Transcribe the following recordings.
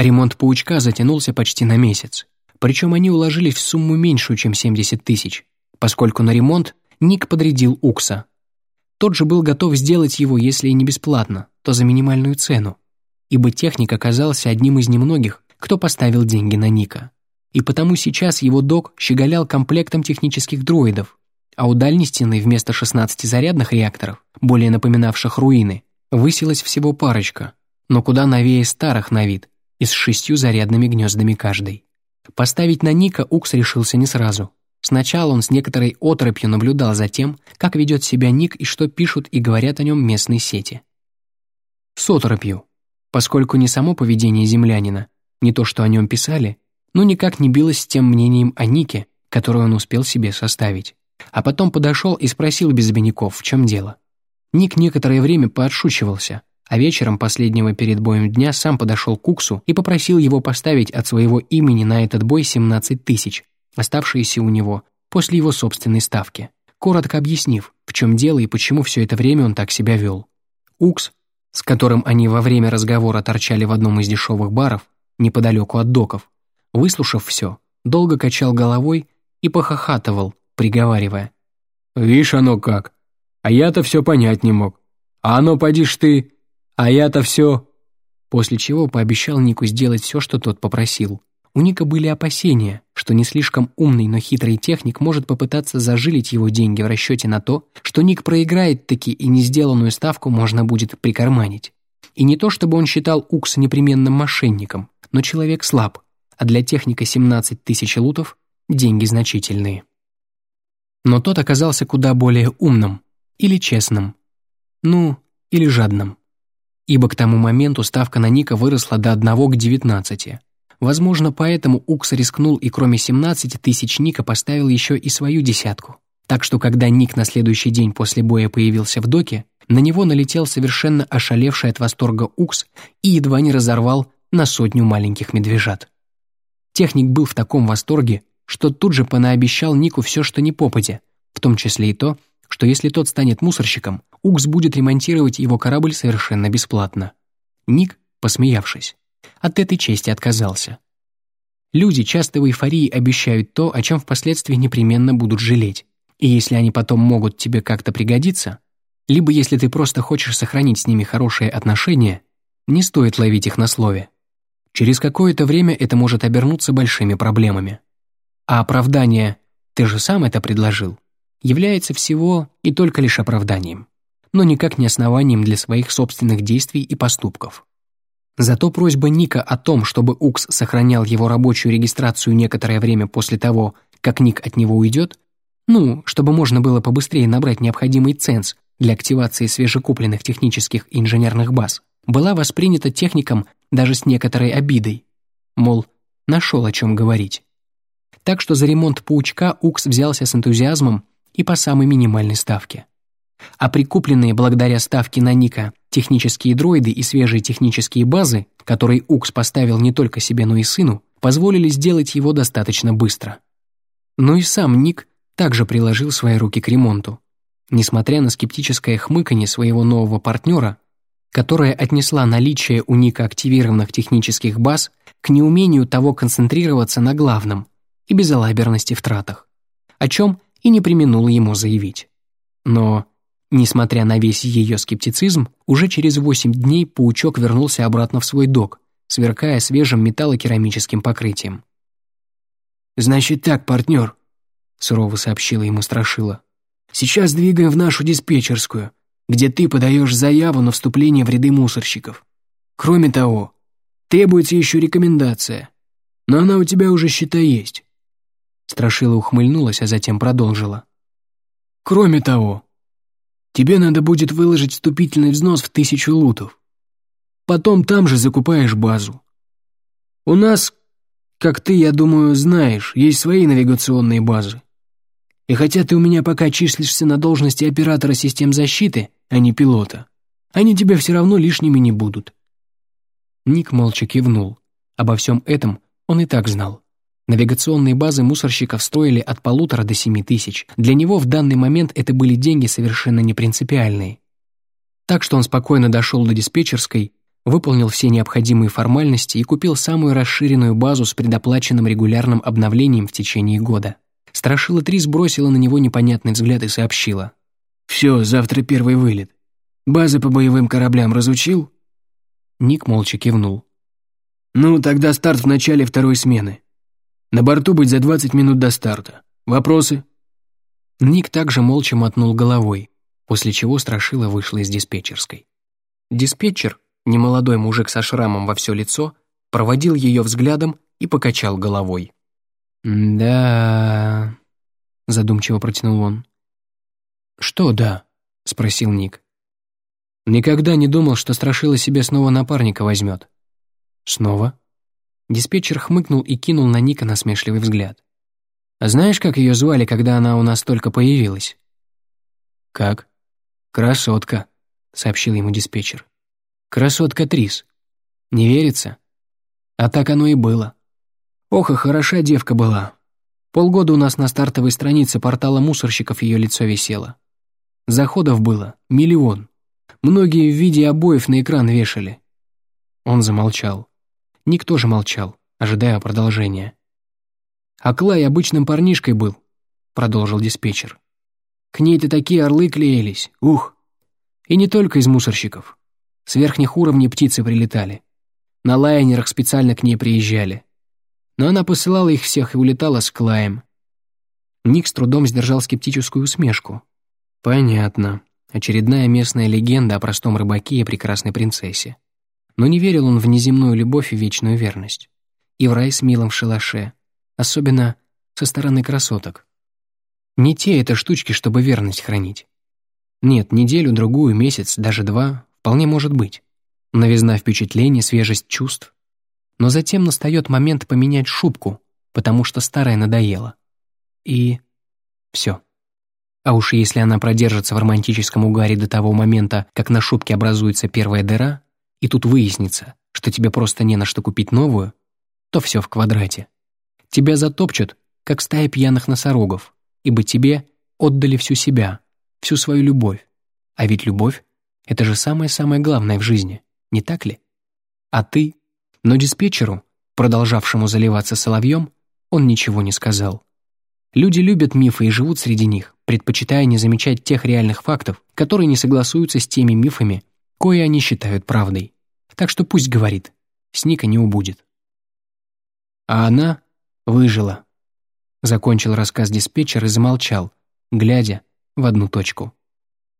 Ремонт паучка затянулся почти на месяц. Причем они уложились в сумму меньшую, чем 70 тысяч, поскольку на ремонт Ник подрядил Укса. Тот же был готов сделать его, если и не бесплатно, то за минимальную цену, ибо техник оказался одним из немногих, кто поставил деньги на Ника. И потому сейчас его док щеголял комплектом технических дроидов, а у дальней стены вместо 16 зарядных реакторов, более напоминавших руины, высилась всего парочка, но куда новее старых на вид, и с шестью зарядными гнездами каждой. Поставить на Ника Укс решился не сразу. Сначала он с некоторой оторопью наблюдал за тем, как ведет себя Ник и что пишут и говорят о нем местные сети. С оторопью, поскольку не само поведение землянина, не то, что о нем писали, но никак не билось с тем мнением о Нике, которое он успел себе составить. А потом подошел и спросил без обиняков, в чем дело. Ник некоторое время поотшучивался, а вечером последнего перед боем дня сам подошел к Куксу и попросил его поставить от своего имени на этот бой 17 тысяч, оставшиеся у него после его собственной ставки, коротко объяснив, в чем дело и почему все это время он так себя вел. Укс, с которым они во время разговора торчали в одном из дешевых баров, неподалеку от доков, выслушав все, долго качал головой и похохатывал, приговаривая. «Вишь оно как! А я-то все понять не мог. А оно, подишь ты, а я-то все...» После чего пообещал Нику сделать все, что тот попросил. У Ника были опасения, что не слишком умный, но хитрый техник может попытаться зажилить его деньги в расчете на то, что Ник проиграет таки и не сделанную ставку можно будет прикарманить. И не то, чтобы он считал Укса непременным мошенником, но человек слаб, а для техника 17 тысяч лутов деньги значительные. Но тот оказался куда более умным или честным, ну, или жадным. Ибо к тому моменту ставка на Ника выросла до 1 к 19. Возможно, поэтому Укс рискнул и кроме 17 тысяч Ника поставил еще и свою десятку. Так что когда Ник на следующий день после боя появился в доке, на него налетел совершенно ошалевший от восторга Укс и едва не разорвал на сотню маленьких медвежат. Техник был в таком восторге, что тут же понаобещал Нику все, что не попадя, в том числе и то, что если тот станет мусорщиком, Укс будет ремонтировать его корабль совершенно бесплатно. Ник, посмеявшись, от этой чести отказался. Люди часто в эйфории обещают то, о чем впоследствии непременно будут жалеть. И если они потом могут тебе как-то пригодиться, либо если ты просто хочешь сохранить с ними хорошие отношения, не стоит ловить их на слове. Через какое-то время это может обернуться большими проблемами. А оправдание «ты же сам это предложил» является всего и только лишь оправданием, но никак не основанием для своих собственных действий и поступков. Зато просьба Ника о том, чтобы Укс сохранял его рабочую регистрацию некоторое время после того, как Ник от него уйдет, ну, чтобы можно было побыстрее набрать необходимый ценз для активации свежекупленных технических и инженерных баз, была воспринята техником даже с некоторой обидой. Мол, нашел о чем говорить. Так что за ремонт паучка Укс взялся с энтузиазмом и по самой минимальной ставке. А прикупленные благодаря ставке на Ника технические дроиды и свежие технические базы, которые Укс поставил не только себе, но и сыну, позволили сделать его достаточно быстро. Но и сам Ник также приложил свои руки к ремонту. Несмотря на скептическое хмыканье своего нового партнера, которая отнесла наличие у Ника активированных технических баз к неумению того концентрироваться на главном и безалаберности в тратах, о чем и не применул ему заявить. Но, несмотря на весь ее скептицизм, уже через восемь дней паучок вернулся обратно в свой док, сверкая свежим металлокерамическим покрытием. «Значит так, партнер», — сурово сообщила ему Страшила. «Сейчас двигаем в нашу диспетчерскую где ты подаешь заяву на вступление в ряды мусорщиков. Кроме того, требуется еще рекомендация, но она у тебя уже, считай, есть». Страшила ухмыльнулась, а затем продолжила. «Кроме того, тебе надо будет выложить вступительный взнос в тысячу лутов. Потом там же закупаешь базу. У нас, как ты, я думаю, знаешь, есть свои навигационные базы. И хотя ты у меня пока числишься на должности оператора систем защиты, а не пилота. Они тебе все равно лишними не будут». Ник молча кивнул. Обо всем этом он и так знал. Навигационные базы мусорщиков стоили от полутора до семи тысяч. Для него в данный момент это были деньги совершенно непринципиальные. Так что он спокойно дошел до диспетчерской, выполнил все необходимые формальности и купил самую расширенную базу с предоплаченным регулярным обновлением в течение года. Страшила Три сбросила на него непонятный взгляд и сообщила. «Все, завтра первый вылет. Базы по боевым кораблям разучил?» Ник молча кивнул. «Ну, тогда старт в начале второй смены. На борту быть за 20 минут до старта. Вопросы?» Ник также молча мотнул головой, после чего Страшила вышла из диспетчерской. Диспетчер, немолодой мужик со шрамом во все лицо, проводил ее взглядом и покачал головой. «Да...» — задумчиво протянул он. «Что «да»?» — спросил Ник. «Никогда не думал, что Страшила себе снова напарника возьмет». «Снова?» Диспетчер хмыкнул и кинул на Ника насмешливый взгляд. «А знаешь, как ее звали, когда она у нас только появилась?» «Как?» «Красотка», — сообщил ему диспетчер. «Красотка Трис. Не верится?» А так оно и было. Ох, и хороша девка была. Полгода у нас на стартовой странице портала мусорщиков ее лицо висело. Заходов было миллион. Многие в виде обоев на экран вешали. Он замолчал. Никто же молчал, ожидая продолжения. «А Клай обычным парнишкой был», — продолжил диспетчер. «К ней-то такие орлы клеились, ух! И не только из мусорщиков. С верхних уровней птицы прилетали. На лайнерах специально к ней приезжали но она посылала их всех и улетала с Клаем. Ник с трудом сдержал скептическую усмешку. Понятно. Очередная местная легенда о простом рыбаке и прекрасной принцессе. Но не верил он в неземную любовь и вечную верность. И в рай с милым в шалаше. Особенно со стороны красоток. Не те это штучки, чтобы верность хранить. Нет, неделю, другую, месяц, даже два вполне может быть. Новизна впечатлений, свежесть чувств. Но затем настает момент поменять шубку, потому что старая надоела. И все. А уж если она продержится в романтическом угаре до того момента, как на шубке образуется первая дыра, и тут выяснится, что тебе просто не на что купить новую, то все в квадрате. Тебя затопчут, как стая пьяных носорогов, ибо тебе отдали всю себя, всю свою любовь. А ведь любовь — это же самое-самое главное в жизни, не так ли? А ты но диспетчеру, продолжавшему заливаться соловьем, он ничего не сказал. Люди любят мифы и живут среди них, предпочитая не замечать тех реальных фактов, которые не согласуются с теми мифами, кое они считают правдой. Так что пусть говорит, с Ника не убудет. А она выжила. Закончил рассказ диспетчер и замолчал, глядя в одну точку.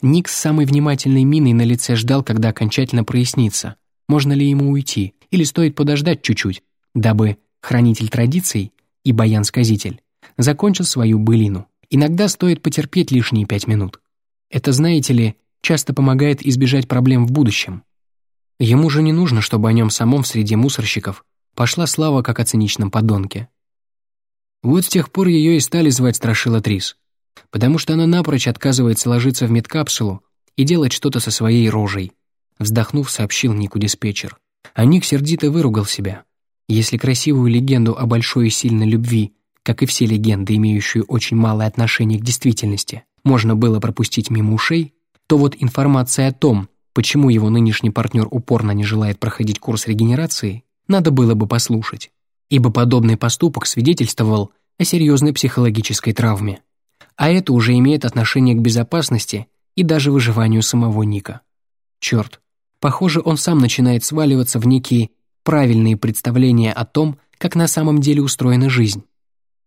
Ник с самой внимательной миной на лице ждал, когда окончательно прояснится, можно ли ему уйти, или стоит подождать чуть-чуть, дабы хранитель традиций и баян-сказитель закончил свою былину. Иногда стоит потерпеть лишние пять минут. Это, знаете ли, часто помогает избежать проблем в будущем. Ему же не нужно, чтобы о нем самом в среде мусорщиков пошла слава как о циничном подонке. Вот с тех пор ее и стали звать Страшила Трис, потому что она напрочь отказывается ложиться в медкапсулу и делать что-то со своей рожей, вздохнув, сообщил Нику диспетчер. А Ник сердито выругал себя. Если красивую легенду о большой и сильной любви, как и все легенды, имеющие очень малое отношение к действительности, можно было пропустить мимо ушей, то вот информация о том, почему его нынешний партнер упорно не желает проходить курс регенерации, надо было бы послушать, ибо подобный поступок свидетельствовал о серьезной психологической травме. А это уже имеет отношение к безопасности и даже выживанию самого Ника. Черт, Похоже, он сам начинает сваливаться в некие правильные представления о том, как на самом деле устроена жизнь.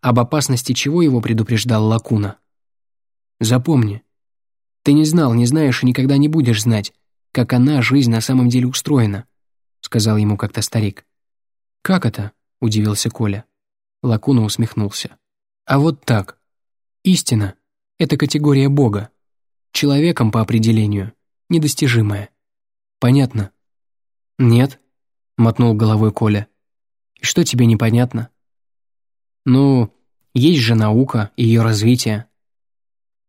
Об опасности чего его предупреждал Лакуна. «Запомни, ты не знал, не знаешь и никогда не будешь знать, как она, жизнь, на самом деле устроена», сказал ему как-то старик. «Как это?» — удивился Коля. Лакуна усмехнулся. «А вот так. Истина — это категория Бога. Человеком, по определению, недостижимая. Понятно?» «Нет», — мотнул головой Коля. «И что тебе непонятно?» «Ну, есть же наука и ее развитие».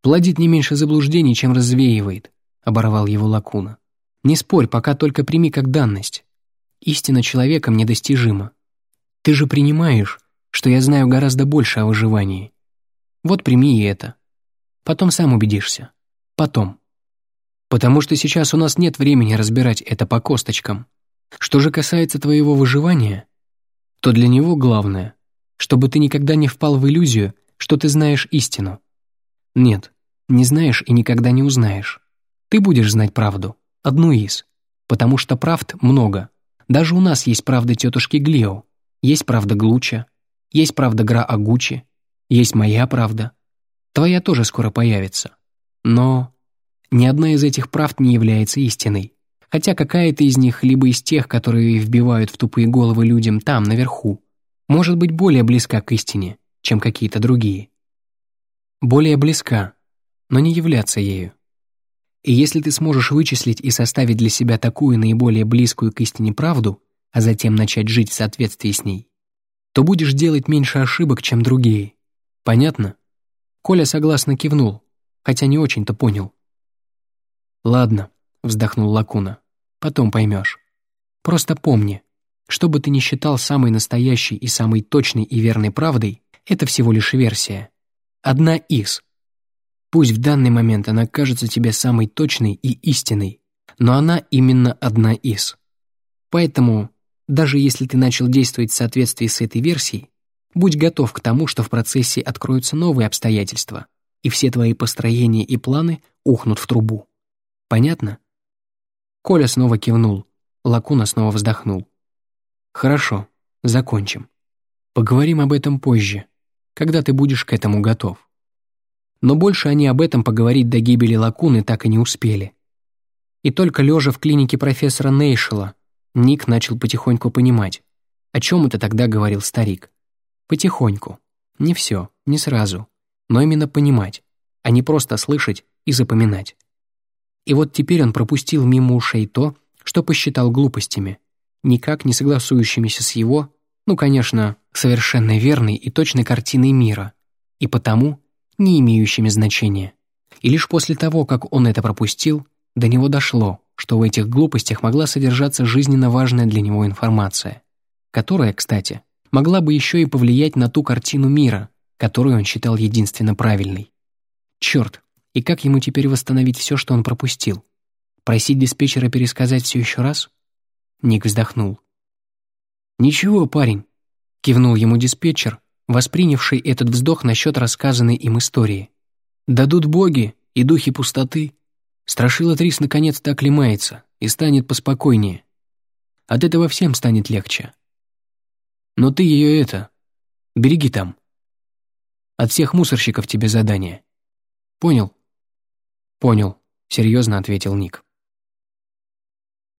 «Плодит не меньше заблуждений, чем развеивает», — оборвал его Лакуна. «Не спорь, пока только прими как данность. Истина человеком недостижима. Ты же принимаешь, что я знаю гораздо больше о выживании. Вот прими и это. Потом сам убедишься. Потом» потому что сейчас у нас нет времени разбирать это по косточкам. Что же касается твоего выживания, то для него главное, чтобы ты никогда не впал в иллюзию, что ты знаешь истину. Нет, не знаешь и никогда не узнаешь. Ты будешь знать правду, одну из, потому что правд много. Даже у нас есть правда тетушки Глио, есть правда Глуча, есть правда Гра Агучи, есть моя правда. Твоя тоже скоро появится. Но ни одна из этих правд не является истиной. Хотя какая-то из них, либо из тех, которые вбивают в тупые головы людям там, наверху, может быть более близка к истине, чем какие-то другие. Более близка, но не являться ею. И если ты сможешь вычислить и составить для себя такую наиболее близкую к истине правду, а затем начать жить в соответствии с ней, то будешь делать меньше ошибок, чем другие. Понятно? Коля согласно кивнул, хотя не очень-то понял. «Ладно», — вздохнул Лакуна, — «потом поймешь. Просто помни, что бы ты ни считал самой настоящей и самой точной и верной правдой, это всего лишь версия. Одна из. Пусть в данный момент она кажется тебе самой точной и истинной, но она именно одна из. Поэтому, даже если ты начал действовать в соответствии с этой версией, будь готов к тому, что в процессе откроются новые обстоятельства, и все твои построения и планы ухнут в трубу. Понятно? Коля снова кивнул, Лакуна снова вздохнул. Хорошо, закончим. Поговорим об этом позже, когда ты будешь к этому готов. Но больше они об этом поговорить до гибели Лакуны так и не успели. И только лежа в клинике профессора Нейшела, Ник начал потихоньку понимать, о чем это тогда говорил старик. Потихоньку. Не все, не сразу, но именно понимать, а не просто слышать и запоминать. И вот теперь он пропустил мимо ушей то, что посчитал глупостями, никак не согласующимися с его, ну, конечно, совершенно верной и точной картиной мира, и потому не имеющими значения. И лишь после того, как он это пропустил, до него дошло, что в этих глупостях могла содержаться жизненно важная для него информация, которая, кстати, могла бы еще и повлиять на ту картину мира, которую он считал единственно правильной. Черт, и как ему теперь восстановить все, что он пропустил? Просить диспетчера пересказать все еще раз? Ник вздохнул. «Ничего, парень», — кивнул ему диспетчер, воспринявший этот вздох насчет рассказанной им истории. «Дадут боги и духи пустоты. Страшила Трис наконец-то оклемается и станет поспокойнее. От этого всем станет легче. Но ты ее это... Береги там. От всех мусорщиков тебе задание. Понял?» «Понял», — серьезно ответил Ник.